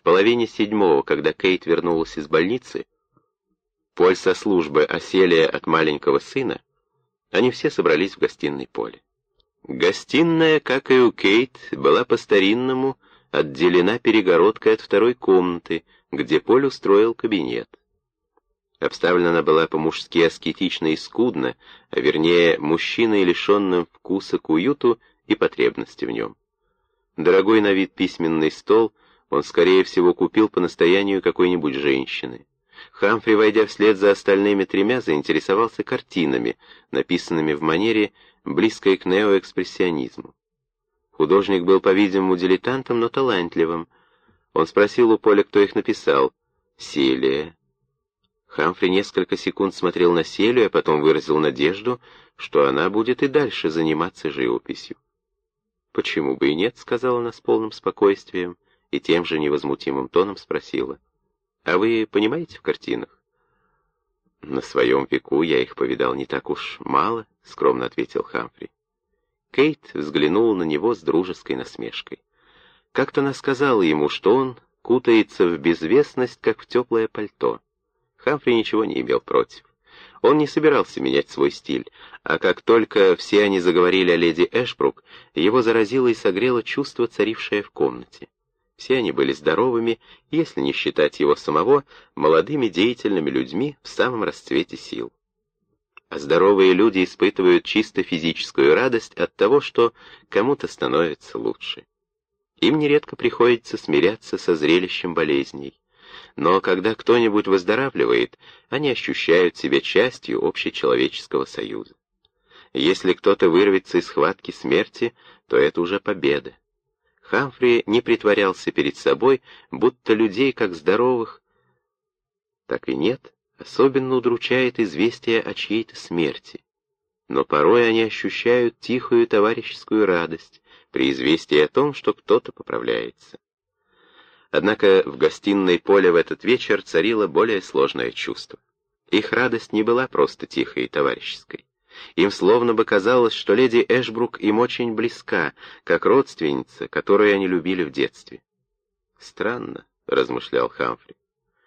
В половине седьмого, когда Кейт вернулась из больницы, Поль со службы, оселия от маленького сына, они все собрались в гостиной поле. Гостиная, как и у Кейт, была по-старинному отделена перегородкой от второй комнаты, где Поль устроил кабинет. Обставлена она была по-мужски аскетично и скудно, а вернее, мужчиной, лишенным вкуса к уюту и потребности в нем. Дорогой на вид письменный стол он, скорее всего, купил по настоянию какой-нибудь женщины. Хамфри, войдя вслед за остальными тремя, заинтересовался картинами, написанными в манере, близкой к неоэкспрессионизму. Художник был, по-видимому, дилетантом, но талантливым. Он спросил у Поля, кто их написал. «Селия». Хамфри несколько секунд смотрел на Селию, а потом выразил надежду, что она будет и дальше заниматься живописью. «Почему бы и нет?» — сказала она с полным спокойствием и тем же невозмутимым тоном спросила. «А вы понимаете в картинах?» «На своем веку я их повидал не так уж мало», — скромно ответил Хамфри. Кейт взглянула на него с дружеской насмешкой. Как-то она сказала ему, что он кутается в безвестность, как в теплое пальто. Хамфри ничего не имел против. Он не собирался менять свой стиль, а как только все они заговорили о леди Эшбрук, его заразило и согрело чувство, царившее в комнате. Все они были здоровыми, если не считать его самого, молодыми деятельными людьми в самом расцвете сил. А здоровые люди испытывают чисто физическую радость от того, что кому-то становится лучше. Им нередко приходится смиряться со зрелищем болезней но когда кто-нибудь выздоравливает, они ощущают себя частью общечеловеческого союза. Если кто-то вырвется из схватки смерти, то это уже победа. Хамфри не притворялся перед собой, будто людей, как здоровых, так и нет, особенно удручает известие о чьей-то смерти. Но порой они ощущают тихую товарищескую радость при известии о том, что кто-то поправляется. Однако в гостиной Поля в этот вечер царило более сложное чувство. Их радость не была просто тихой и товарищеской. Им словно бы казалось, что леди Эшбрук им очень близка, как родственница, которую они любили в детстве. «Странно», — размышлял Хамфри.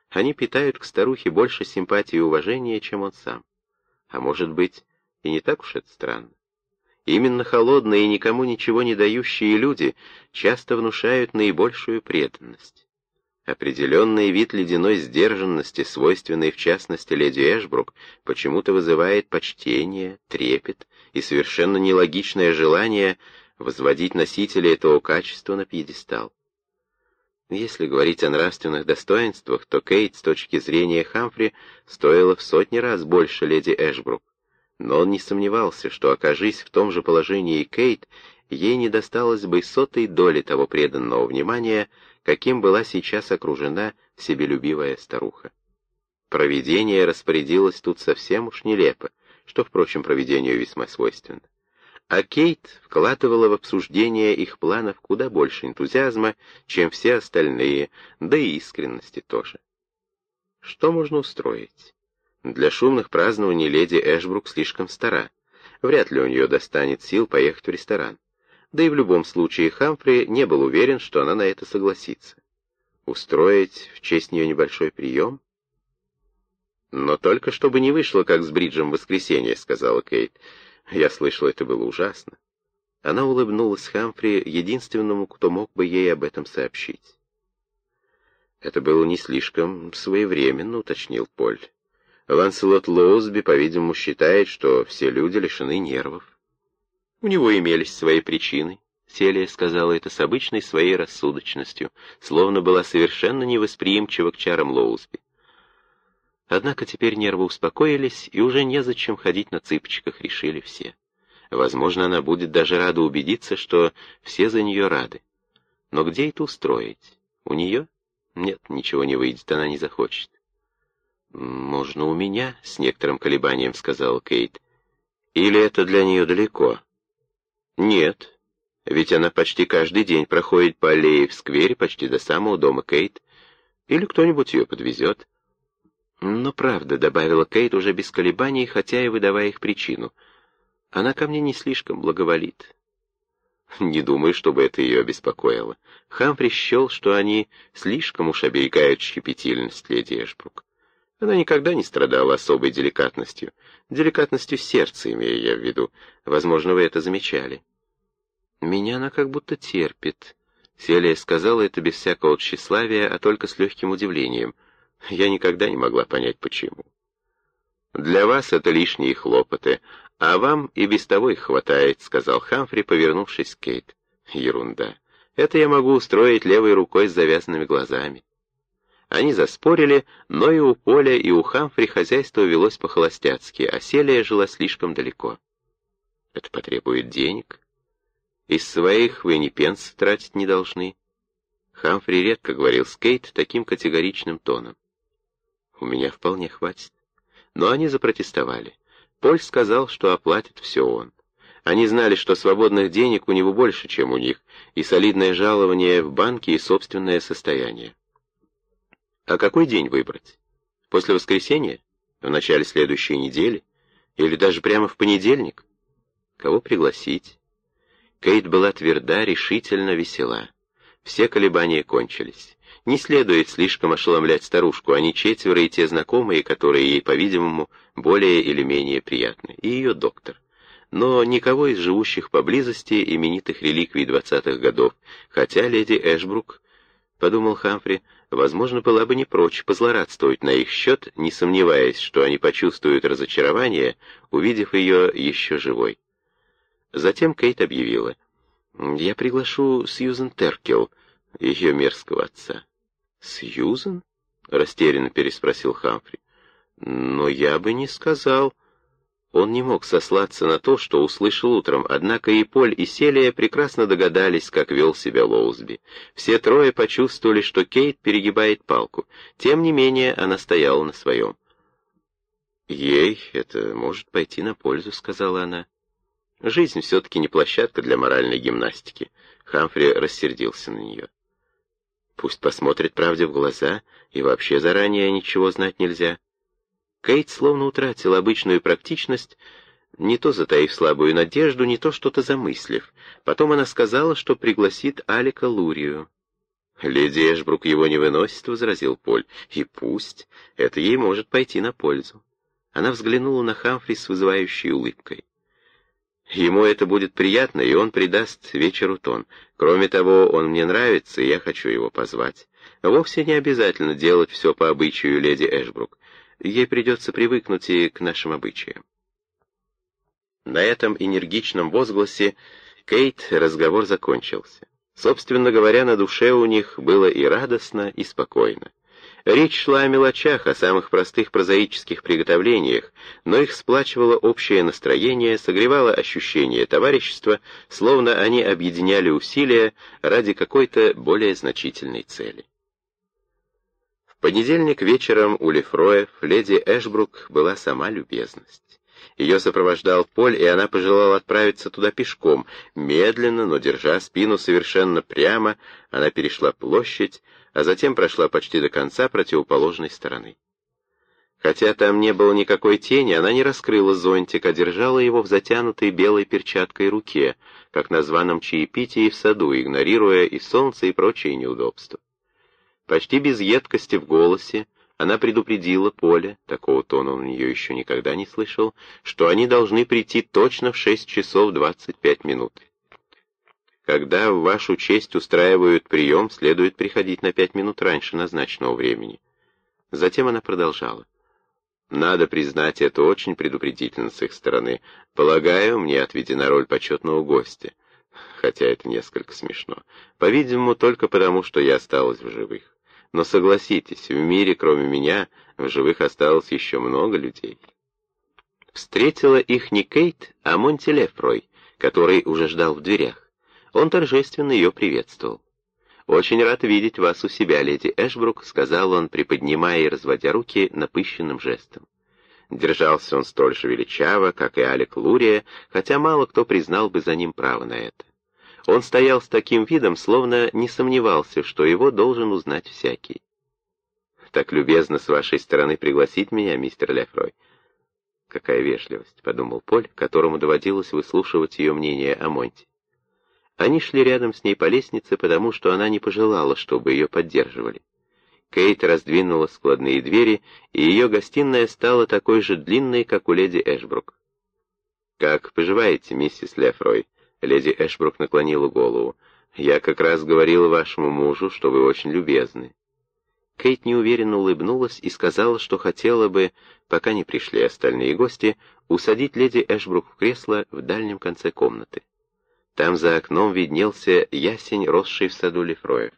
«Они питают к старухе больше симпатии и уважения, чем он сам. А может быть, и не так уж это странно. Именно холодные и никому ничего не дающие люди часто внушают наибольшую преданность. Определенный вид ледяной сдержанности, свойственный в частности леди Эшбрук, почему-то вызывает почтение, трепет и совершенно нелогичное желание возводить носителя этого качества на пьедестал. Если говорить о нравственных достоинствах, то Кейт с точки зрения Хамфри стоила в сотни раз больше леди Эшбрук но он не сомневался, что, окажись в том же положении Кейт, ей не досталось бы сотой доли того преданного внимания, каким была сейчас окружена себелюбивая старуха. Провидение распорядилось тут совсем уж нелепо, что, впрочем, провидению весьма свойственно. А Кейт вкладывала в обсуждение их планов куда больше энтузиазма, чем все остальные, да и искренности тоже. Что можно устроить? Для шумных празднований леди Эшбрук слишком стара. Вряд ли у нее достанет сил поехать в ресторан. Да и в любом случае Хамфри не был уверен, что она на это согласится. Устроить в честь нее небольшой прием? «Но только чтобы не вышло, как с Бриджем в воскресенье», — сказала Кейт. Я слышал, это было ужасно. Она улыбнулась Хамфри, единственному, кто мог бы ей об этом сообщить. «Это было не слишком своевременно», — уточнил Поль. Ланселот Лоузби, по-видимому, считает, что все люди лишены нервов. У него имелись свои причины. Селия сказала это с обычной своей рассудочностью, словно была совершенно невосприимчива к чарам Лоузби. Однако теперь нервы успокоились, и уже незачем ходить на цыпочках, решили все. Возможно, она будет даже рада убедиться, что все за нее рады. Но где это устроить? У нее? Нет, ничего не выйдет, она не захочет. «Можно у меня?» — с некоторым колебанием сказал Кейт. «Или это для нее далеко?» «Нет, ведь она почти каждый день проходит по аллее в сквере почти до самого дома Кейт. Или кто-нибудь ее подвезет». «Но правда», — добавила Кейт уже без колебаний, хотя и выдавая их причину. «Она ко мне не слишком благоволит». Не думаю, чтобы это ее беспокоило. Хамфри счел, что они слишком уж оберегают щепетильность леди Эшбрук. Она никогда не страдала особой деликатностью. Деликатностью сердца, имею я в виду. Возможно, вы это замечали. Меня она как будто терпит. Селия сказала это без всякого тщеславия, а только с легким удивлением. Я никогда не могла понять, почему. «Для вас это лишние хлопоты, а вам и без того их хватает», — сказал Хамфри, повернувшись к Кейт. «Ерунда. Это я могу устроить левой рукой с завязанными глазами». Они заспорили, но и у Поля, и у Хамфри хозяйство велось по-холостяцки, а Селия жила слишком далеко. «Это потребует денег. Из своих вы ни пенса тратить не должны». Хамфри редко говорил с Кейт таким категоричным тоном. «У меня вполне хватит». Но они запротестовали. Поль сказал, что оплатит все он. Они знали, что свободных денег у него больше, чем у них, и солидное жалование в банке и собственное состояние. А какой день выбрать? После воскресенья? В начале следующей недели? Или даже прямо в понедельник? Кого пригласить? Кейт была тверда, решительно, весела. Все колебания кончились. Не следует слишком ошеломлять старушку, они четверо и те знакомые, которые ей, по-видимому, более или менее приятны, и ее доктор. Но никого из живущих поблизости именитых реликвий двадцатых годов, хотя леди Эшбрук, подумал Хамфри, возможно, была бы не прочь позлорадствовать на их счет, не сомневаясь, что они почувствуют разочарование, увидев ее еще живой. Затем Кейт объявила, «Я приглашу Сьюзен Теркел, ее мерзкого отца». «Сьюзен?» — растерянно переспросил Хамфри. «Но я бы не сказал...» Он не мог сослаться на то, что услышал утром, однако и Поль, и Селия прекрасно догадались, как вел себя Лоузби. Все трое почувствовали, что Кейт перегибает палку. Тем не менее, она стояла на своем. «Ей это может пойти на пользу», — сказала она. «Жизнь все-таки не площадка для моральной гимнастики». Хамфри рассердился на нее. Пусть посмотрит правде в глаза, и вообще заранее ничего знать нельзя. Кейт словно утратил обычную практичность, не то затаив слабую надежду, не то что-то замыслив. Потом она сказала, что пригласит Алика Лурию. «Леди Эшбрук его не выносит», — возразил Поль. «И пусть. Это ей может пойти на пользу». Она взглянула на Хамфри с вызывающей улыбкой. Ему это будет приятно, и он придаст вечеру тон. Кроме того, он мне нравится, и я хочу его позвать. Вовсе не обязательно делать все по обычаю леди Эшбрук. Ей придется привыкнуть и к нашим обычаям. На этом энергичном возгласе Кейт разговор закончился. Собственно говоря, на душе у них было и радостно, и спокойно. Речь шла о мелочах, о самых простых прозаических приготовлениях, но их сплачивало общее настроение, согревало ощущение товарищества, словно они объединяли усилия ради какой-то более значительной цели. Понедельник вечером у Лефроев леди Эшбрук была сама любезность. Ее сопровождал Поль, и она пожелала отправиться туда пешком. Медленно, но держа спину совершенно прямо, она перешла площадь, а затем прошла почти до конца противоположной стороны. Хотя там не было никакой тени, она не раскрыла зонтик, а держала его в затянутой белой перчаткой руке, как на званом чаепитии в саду, игнорируя и солнце, и прочие неудобства. Почти без едкости в голосе она предупредила Поле, такого тона он у нее еще никогда не слышал, что они должны прийти точно в шесть часов двадцать пять минут. Когда в вашу честь устраивают прием, следует приходить на пять минут раньше назначенного времени. Затем она продолжала. Надо признать, это очень предупредительно с их стороны. Полагаю, мне отведена роль почетного гостя. Хотя это несколько смешно. По-видимому, только потому, что я осталась в живых. Но согласитесь, в мире, кроме меня, в живых осталось еще много людей. Встретила их не Кейт, а Монти Лефрой, который уже ждал в дверях. Он торжественно ее приветствовал. «Очень рад видеть вас у себя, леди Эшбрук», — сказал он, приподнимая и разводя руки напыщенным жестом. Держался он столь же величаво, как и Алек Лурия, хотя мало кто признал бы за ним право на это. Он стоял с таким видом, словно не сомневался, что его должен узнать всякий. «Так любезно с вашей стороны пригласить меня, мистер Лефрой». «Какая вежливость», — подумал Поль, которому доводилось выслушивать ее мнение о Монте. Они шли рядом с ней по лестнице, потому что она не пожелала, чтобы ее поддерживали. Кейт раздвинула складные двери, и ее гостиная стала такой же длинной, как у леди Эшбрук. «Как поживаете, миссис Лефрой?» Леди Эшбрук наклонила голову. «Я как раз говорила вашему мужу, что вы очень любезны». Кейт неуверенно улыбнулась и сказала, что хотела бы, пока не пришли остальные гости, усадить леди Эшбрук в кресло в дальнем конце комнаты. Там за окном виднелся ясень, росший в саду Лефроев.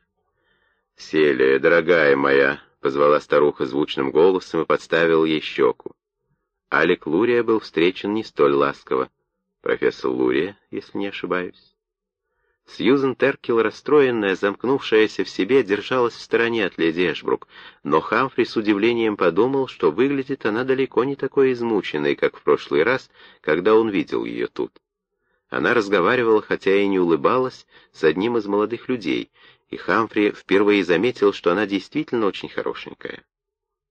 «Селия, дорогая моя!» — позвала старуха звучным голосом и подставила ей щеку. Алик Лурия был встречен не столь ласково. Профессор Лурия, если не ошибаюсь. Сьюзен Теркел, расстроенная, замкнувшаяся в себе, держалась в стороне от леди Эшбрук, но Хамфри с удивлением подумал, что выглядит она далеко не такой измученной, как в прошлый раз, когда он видел ее тут. Она разговаривала, хотя и не улыбалась, с одним из молодых людей, и Хамфри впервые заметил, что она действительно очень хорошенькая.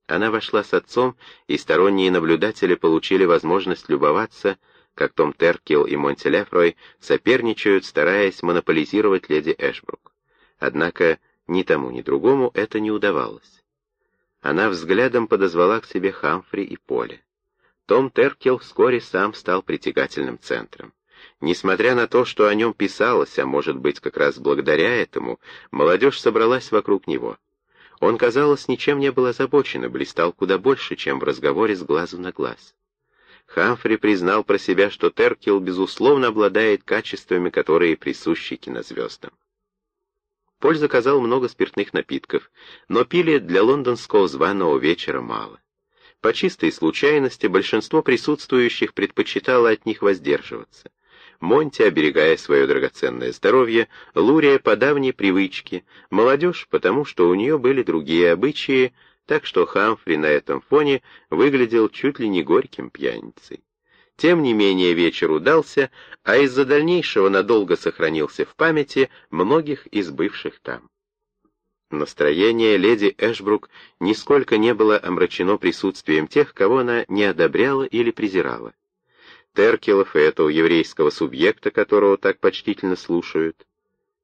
Она вошла с отцом, и сторонние наблюдатели получили возможность любоваться как Том Теркил и Монти Лефрой соперничают, стараясь монополизировать леди Эшбрук. Однако ни тому, ни другому это не удавалось. Она взглядом подозвала к себе Хамфри и Поле. Том Теркел вскоре сам стал притягательным центром. Несмотря на то, что о нем писалось, а может быть как раз благодаря этому, молодежь собралась вокруг него. Он, казалось, ничем не был озабочен и блистал куда больше, чем в разговоре с глазу на глаз. Хамфри признал про себя, что Теркел, безусловно, обладает качествами, которые присущи кинозвездам. Поль заказал много спиртных напитков, но пили для лондонского званого вечера мало. По чистой случайности большинство присутствующих предпочитало от них воздерживаться. Монти, оберегая свое драгоценное здоровье, Лурия по давней привычке, молодежь, потому что у нее были другие обычаи, так что Хамфри на этом фоне выглядел чуть ли не горьким пьяницей. Тем не менее вечер удался, а из-за дальнейшего надолго сохранился в памяти многих из бывших там. Настроение леди Эшбрук нисколько не было омрачено присутствием тех, кого она не одобряла или презирала. Теркелов и этого еврейского субъекта, которого так почтительно слушают.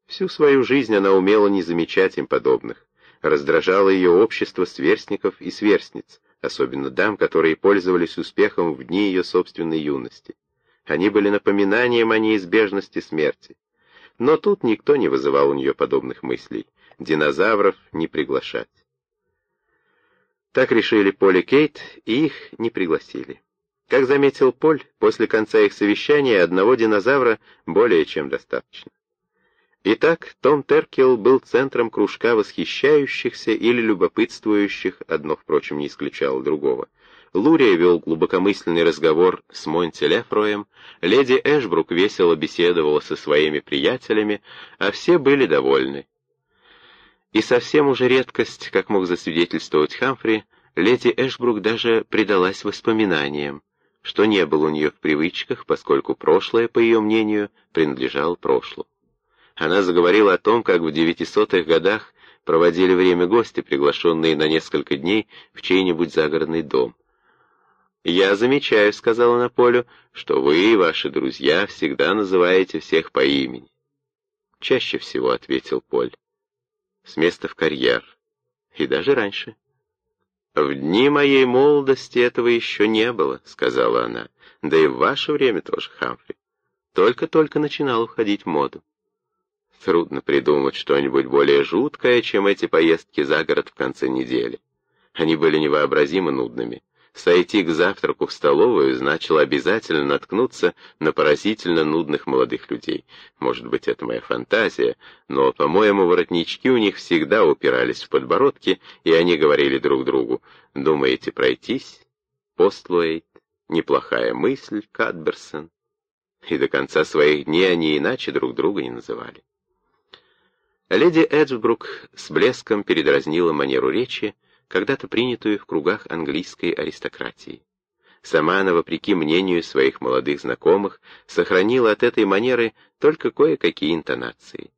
Всю свою жизнь она умела не замечать им подобных раздражало ее общество сверстников и сверстниц, особенно дам, которые пользовались успехом в дни ее собственной юности. Они были напоминанием о неизбежности смерти. Но тут никто не вызывал у нее подобных мыслей. Динозавров не приглашать. Так решили Поль и Кейт, и их не пригласили. Как заметил Поль, после конца их совещания одного динозавра более чем достаточно. Итак, Том Теркел был центром кружка восхищающихся или любопытствующих, одно, впрочем, не исключало другого. Лурия вел глубокомысленный разговор с Монти Лефроем, леди Эшбрук весело беседовала со своими приятелями, а все были довольны. И совсем уже редкость, как мог засвидетельствовать Хамфри, леди Эшбрук даже предалась воспоминаниям, что не было у нее в привычках, поскольку прошлое, по ее мнению, принадлежало прошлому. Она заговорила о том, как в девятисотых годах проводили время гости, приглашенные на несколько дней в чей-нибудь загородный дом. «Я замечаю», — сказала она Полю, — «что вы и ваши друзья всегда называете всех по имени». «Чаще всего», — ответил Поль. «С места в карьер. И даже раньше». «В дни моей молодости этого еще не было», — сказала она. «Да и в ваше время тоже, Хамфри. Только-только начинал уходить в моду». Трудно придумать что-нибудь более жуткое, чем эти поездки за город в конце недели. Они были невообразимо нудными. Сойти к завтраку в столовую значило обязательно наткнуться на поразительно нудных молодых людей. Может быть, это моя фантазия, но, по-моему, воротнички у них всегда упирались в подбородки, и они говорили друг другу, «Думаете пройтись? Постлуэйт? Неплохая мысль, Кадберсон». И до конца своих дней они иначе друг друга не называли. Леди Эджбрук с блеском передразнила манеру речи, когда-то принятую в кругах английской аристократии. Сама она, вопреки мнению своих молодых знакомых, сохранила от этой манеры только кое-какие интонации.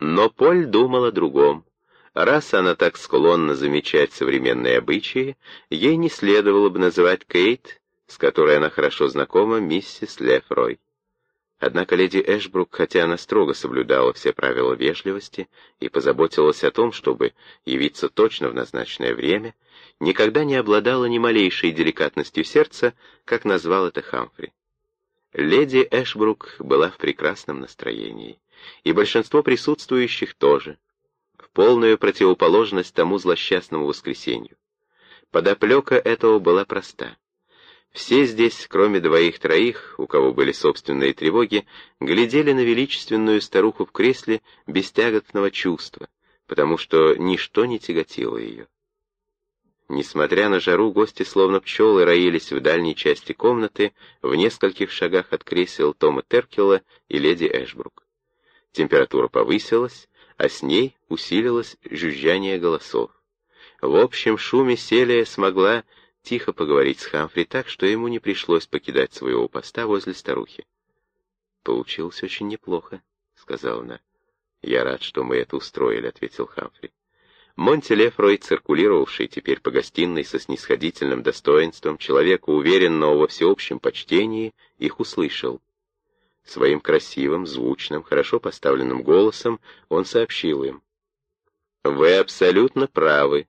Но Поль думал о другом. Раз она так склонна замечать современные обычаи, ей не следовало бы называть Кейт, с которой она хорошо знакома, миссис Лефрой. Однако леди Эшбрук, хотя она строго соблюдала все правила вежливости и позаботилась о том, чтобы явиться точно в назначенное время, никогда не обладала ни малейшей деликатностью сердца, как назвал это Хамфри. Леди Эшбрук была в прекрасном настроении, и большинство присутствующих тоже, в полную противоположность тому злосчастному воскресенью. Подоплека этого была проста. Все здесь, кроме двоих-троих, у кого были собственные тревоги, глядели на величественную старуху в кресле без тяготного чувства, потому что ничто не тяготило ее. Несмотря на жару, гости словно пчелы роились в дальней части комнаты, в нескольких шагах от кресел Тома Теркела и леди Эшбрук. Температура повысилась, а с ней усилилось жужжание голосов. В общем шуме Селия смогла тихо поговорить с Хамфри так, что ему не пришлось покидать своего поста возле старухи. «Получилось очень неплохо», — сказала она. «Я рад, что мы это устроили», — ответил Хамфри. Монти Лефрой, циркулировавший теперь по гостиной со снисходительным достоинством человека, уверенного во всеобщем почтении, их услышал. Своим красивым, звучным, хорошо поставленным голосом он сообщил им. «Вы абсолютно правы.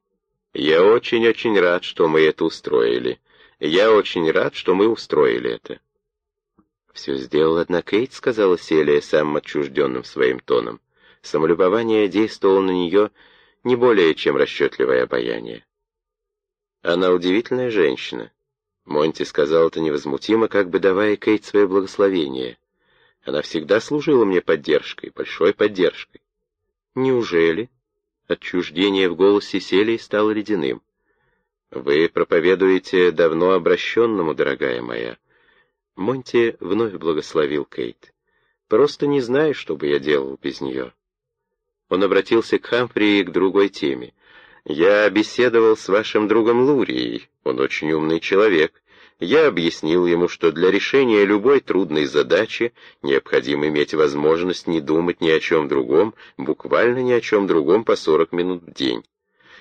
Я очень-очень рад, что мы это устроили. Я очень рад, что мы устроили это. «Все сделал одна Кейт», — сказала Селия самым отчужденным своим тоном. Самолюбование действовало на нее не более, чем расчетливое обаяние. Она удивительная женщина. Монти сказал это невозмутимо, как бы давая Кейт свое благословение. Она всегда служила мне поддержкой, большой поддержкой. «Неужели?» Отчуждение в голосе Селии стало ледяным. «Вы проповедуете давно обращенному, дорогая моя». Монти вновь благословил Кейт. «Просто не знаю, что бы я делал без нее». Он обратился к Хамфри и к другой теме. «Я беседовал с вашим другом Лурией. Он очень умный человек. Я объяснил ему, что для решения любой трудной задачи необходимо иметь возможность не думать ни о чем другом, буквально ни о чем другом по 40 минут в день.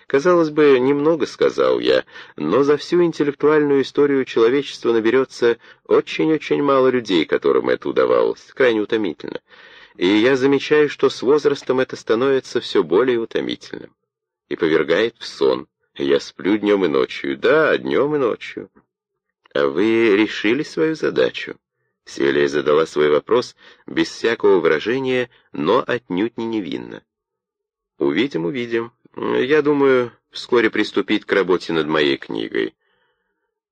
Казалось бы, немного сказал я, но за всю интеллектуальную историю человечества наберется очень-очень мало людей, которым это удавалось, крайне утомительно. И я замечаю, что с возрастом это становится все более утомительным. И повергает в сон. Я сплю днем и ночью, да, днем и ночью. А «Вы решили свою задачу?» Селия задала свой вопрос без всякого выражения, но отнюдь не невинно. «Увидим, увидим. Я думаю, вскоре приступить к работе над моей книгой».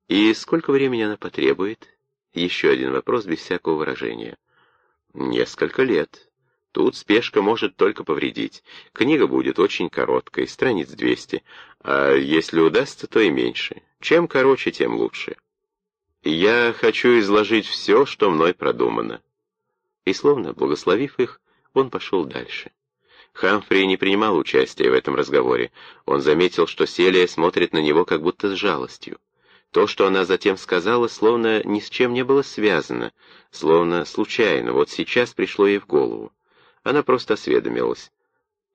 «И сколько времени она потребует?» Еще один вопрос без всякого выражения. «Несколько лет. Тут спешка может только повредить. Книга будет очень короткой, страниц 200, а если удастся, то и меньше. Чем короче, тем лучше». Я хочу изложить все, что мной продумано. И словно благословив их, он пошел дальше. Хамфри не принимал участия в этом разговоре. Он заметил, что Селия смотрит на него как будто с жалостью. То, что она затем сказала, словно ни с чем не было связано, словно случайно, вот сейчас пришло ей в голову. Она просто осведомилась.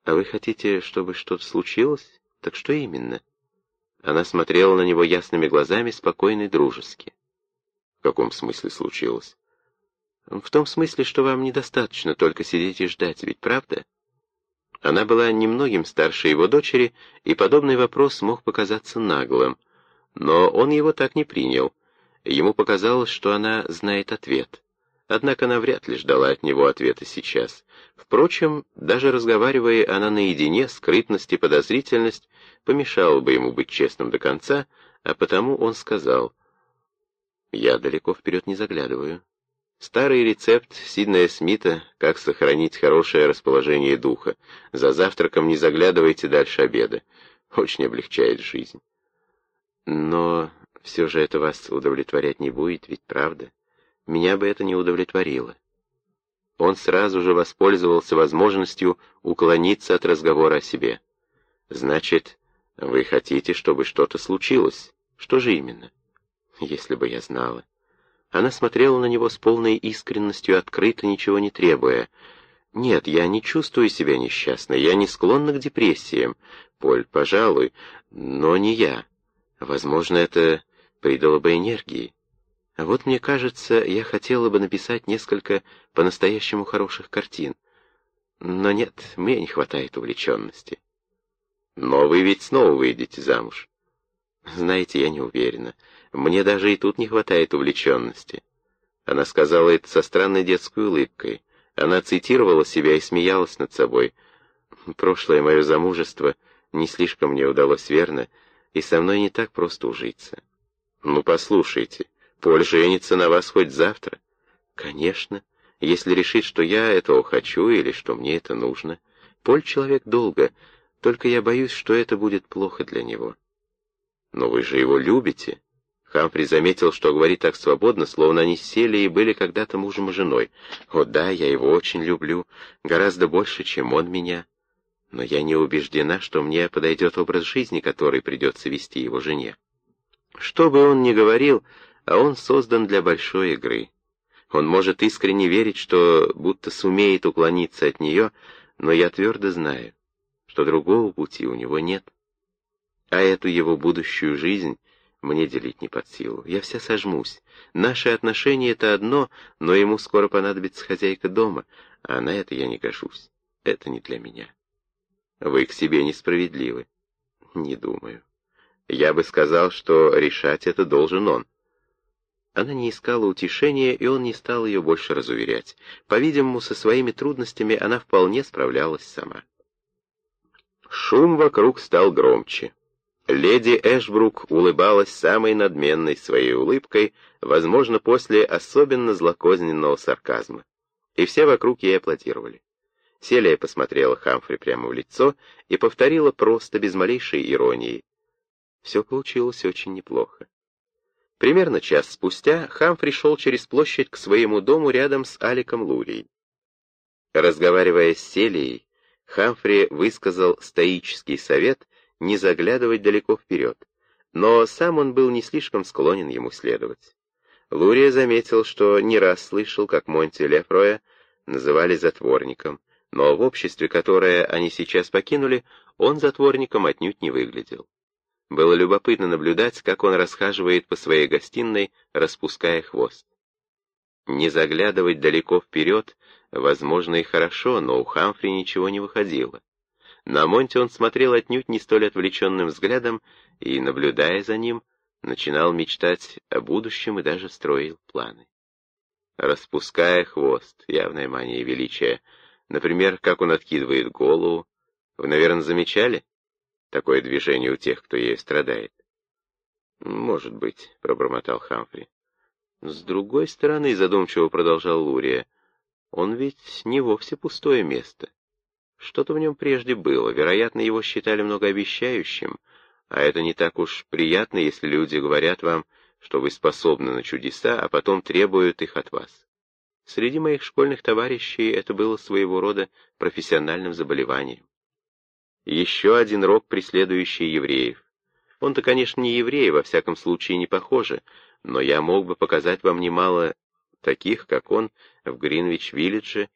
«А вы хотите, чтобы что-то случилось? Так что именно?» Она смотрела на него ясными глазами, спокойно и дружески. В каком смысле случилось? В том смысле, что вам недостаточно только сидеть и ждать, ведь правда? Она была немногим старше его дочери, и подобный вопрос мог показаться наглым. Но он его так не принял. Ему показалось, что она знает ответ. Однако она вряд ли ждала от него ответа сейчас. Впрочем, даже разговаривая она наедине, скрытность и подозрительность помешала бы ему быть честным до конца, а потому он сказал, я далеко вперед не заглядываю. Старый рецепт Сиднея Смита «Как сохранить хорошее расположение духа». За завтраком не заглядывайте дальше обеда. Очень облегчает жизнь. Но все же это вас удовлетворять не будет, ведь правда? Меня бы это не удовлетворило. Он сразу же воспользовался возможностью уклониться от разговора о себе. Значит, вы хотите, чтобы что-то случилось? Что же именно? Если бы я знала. Она смотрела на него с полной искренностью, открыто, ничего не требуя. «Нет, я не чувствую себя несчастной, я не склонна к депрессиям. Поль, пожалуй, но не я. Возможно, это придало бы энергии. А вот мне кажется, я хотела бы написать несколько по-настоящему хороших картин. Но нет, мне не хватает увлеченности. Но вы ведь снова выйдете замуж. Знаете, я не уверена. Мне даже и тут не хватает увлеченности. Она сказала это со странной детской улыбкой. Она цитировала себя и смеялась над собой. Прошлое мое замужество не слишком мне удалось верно, и со мной не так просто ужиться. Ну, послушайте, Поль женится на вас хоть завтра. Конечно, если решит, что я этого хочу или что мне это нужно. Поль человек долго, только я боюсь, что это будет плохо для него. Но вы же его любите. Хамфри заметил, что говорит так свободно, словно они сели и были когда-то мужем и женой. О да, я его очень люблю, гораздо больше, чем он меня. Но я не убеждена, что мне подойдет образ жизни, который придется вести его жене. Что бы он ни говорил, а он создан для большой игры. Он может искренне верить, что будто сумеет уклониться от нее, но я твердо знаю, что другого пути у него нет. А эту его будущую жизнь мне делить не под силу. Я вся сожмусь. Наши отношения — это одно, но ему скоро понадобится хозяйка дома, а на это я не гожусь. Это не для меня. Вы к себе несправедливы. Не думаю. Я бы сказал, что решать это должен он. Она не искала утешения, и он не стал ее больше разуверять. По-видимому, со своими трудностями она вполне справлялась сама. Шум вокруг стал громче. Леди Эшбрук улыбалась самой надменной своей улыбкой, возможно, после особенно злокозненного сарказма. И все вокруг ей аплодировали. Селия посмотрела Хамфри прямо в лицо и повторила просто, без малейшей иронии. Все получилось очень неплохо. Примерно час спустя Хамфри шел через площадь к своему дому рядом с Аликом Лурией. Разговаривая с Селией, Хамфри высказал стоический совет не заглядывать далеко вперед, но сам он был не слишком склонен ему следовать. Лурия заметил, что не раз слышал, как Монти Лефроя называли затворником, но в обществе, которое они сейчас покинули, он затворником отнюдь не выглядел. Было любопытно наблюдать, как он расхаживает по своей гостиной, распуская хвост. Не заглядывать далеко вперед, возможно, и хорошо, но у Хамфри ничего не выходило. На Монте он смотрел отнюдь не столь отвлеченным взглядом и, наблюдая за ним, начинал мечтать о будущем и даже строил планы. Распуская хвост, явная мания величия, например, как он откидывает голову, вы, наверное, замечали? такое движение у тех, кто ею страдает. «Может быть», — пробормотал Хамфри. «С другой стороны», — задумчиво продолжал Лурия, — «он ведь не вовсе пустое место. Что-то в нем прежде было, вероятно, его считали многообещающим, а это не так уж приятно, если люди говорят вам, что вы способны на чудеса, а потом требуют их от вас. Среди моих школьных товарищей это было своего рода профессиональным заболеванием. Еще один рок, преследующий евреев. Он-то, конечно, не еврей, во всяком случае не похоже, но я мог бы показать вам немало таких, как он, в Гринвич-Виллидже,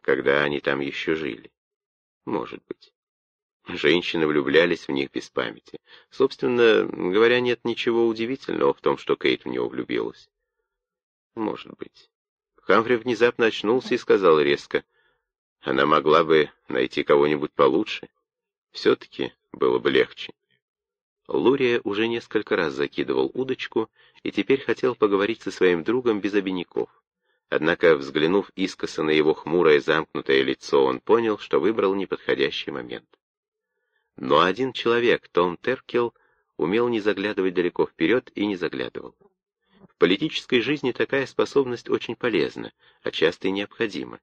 когда они там еще жили. Может быть. Женщины влюблялись в них без памяти. Собственно говоря, нет ничего удивительного в том, что Кейт в него влюбилась. Может быть. Хамфри внезапно очнулся и сказал резко, она могла бы найти кого-нибудь получше. Все-таки было бы легче. Лурия уже несколько раз закидывал удочку и теперь хотел поговорить со своим другом без обиняков. Однако, взглянув искоса на его хмурое замкнутое лицо, он понял, что выбрал неподходящий момент. Но один человек, Том Теркел, умел не заглядывать далеко вперед и не заглядывал. В политической жизни такая способность очень полезна, а часто и необходима.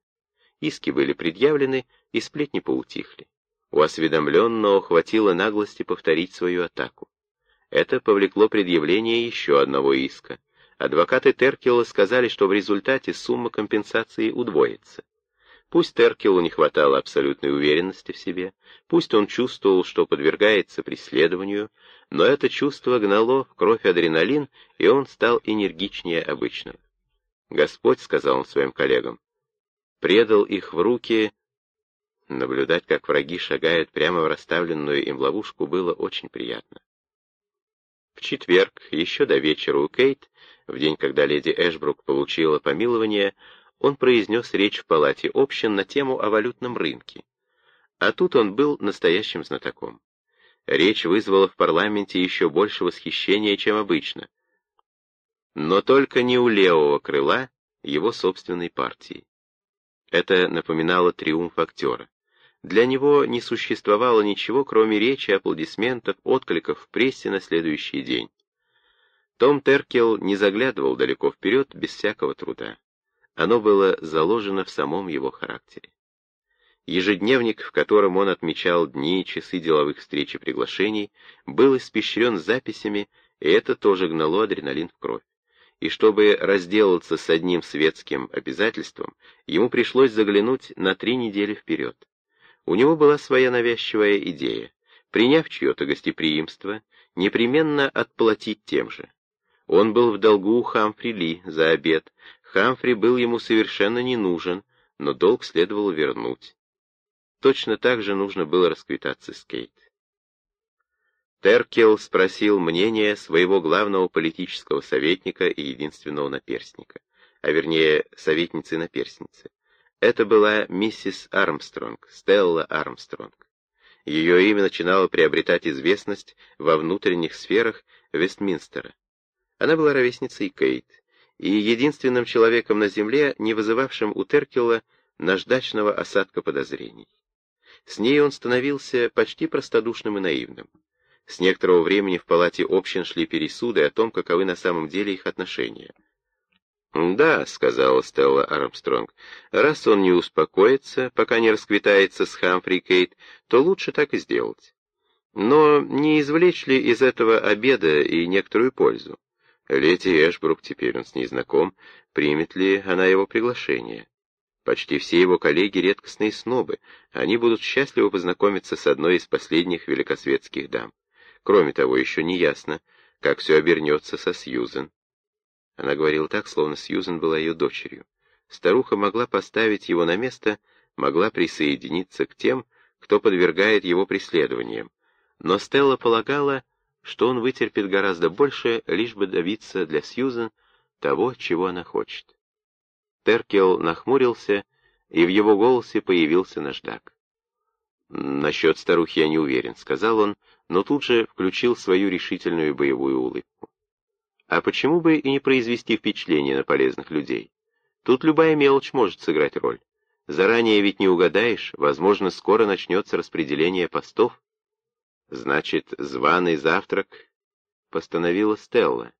Иски были предъявлены, и сплетни поутихли. У осведомленного хватило наглости повторить свою атаку. Это повлекло предъявление еще одного иска. Адвокаты Теркела сказали, что в результате сумма компенсации удвоится. Пусть Теркелу не хватало абсолютной уверенности в себе, пусть он чувствовал, что подвергается преследованию, но это чувство гнало в кровь адреналин, и он стал энергичнее обычного. «Господь», — сказал он своим коллегам, — предал их в руки Наблюдать, как враги шагают прямо в расставленную им ловушку, было очень приятно. В четверг, еще до вечера у Кейт, В день, когда леди Эшбрук получила помилование, он произнес речь в палате общин на тему о валютном рынке. А тут он был настоящим знатоком. Речь вызвала в парламенте еще больше восхищения, чем обычно. Но только не у левого крыла его собственной партии. Это напоминало триумф актера. Для него не существовало ничего, кроме речи, аплодисментов, откликов в прессе на следующий день. Том Теркел не заглядывал далеко вперед без всякого труда. Оно было заложено в самом его характере. Ежедневник, в котором он отмечал дни и часы деловых встреч и приглашений, был испещрен записями, и это тоже гнало адреналин в кровь. И чтобы разделаться с одним светским обязательством, ему пришлось заглянуть на три недели вперед. У него была своя навязчивая идея — приняв чье-то гостеприимство, непременно отплатить тем же. Он был в долгу у Хамфри Ли за обед. Хамфри был ему совершенно не нужен, но долг следовало вернуть. Точно так же нужно было расквитаться с Кейт. Теркел спросил мнение своего главного политического советника и единственного наперстника, а вернее советницы-наперстницы. Это была миссис Армстронг, Стелла Армстронг. Ее имя начинало приобретать известность во внутренних сферах Вестминстера. Она была ровесницей Кейт и единственным человеком на земле, не вызывавшим у Теркела наждачного осадка подозрений. С ней он становился почти простодушным и наивным. С некоторого времени в палате общин шли пересуды о том, каковы на самом деле их отношения. «Да», — сказала Стелла Армстронг, — «раз он не успокоится, пока не расквитается с Хамфри Кейт, то лучше так и сделать. Но не извлечь ли из этого обеда и некоторую пользу? Леди Эшбрук, теперь он с ней знаком, примет ли она его приглашение? Почти все его коллеги — редкостные снобы, они будут счастливы познакомиться с одной из последних великосветских дам. Кроме того, еще не ясно, как все обернется со Сьюзен. Она говорила так, словно Сьюзен была ее дочерью. Старуха могла поставить его на место, могла присоединиться к тем, кто подвергает его преследованиям. Но Стелла полагала, что он вытерпит гораздо больше, лишь бы добиться для Сьюзен того, чего она хочет. Теркел нахмурился, и в его голосе появился наждак. «Насчет старухи я не уверен», — сказал он, но тут же включил свою решительную боевую улыбку. «А почему бы и не произвести впечатление на полезных людей? Тут любая мелочь может сыграть роль. Заранее ведь не угадаешь, возможно, скоро начнется распределение постов. Значит, званый завтрак постановила Стелла.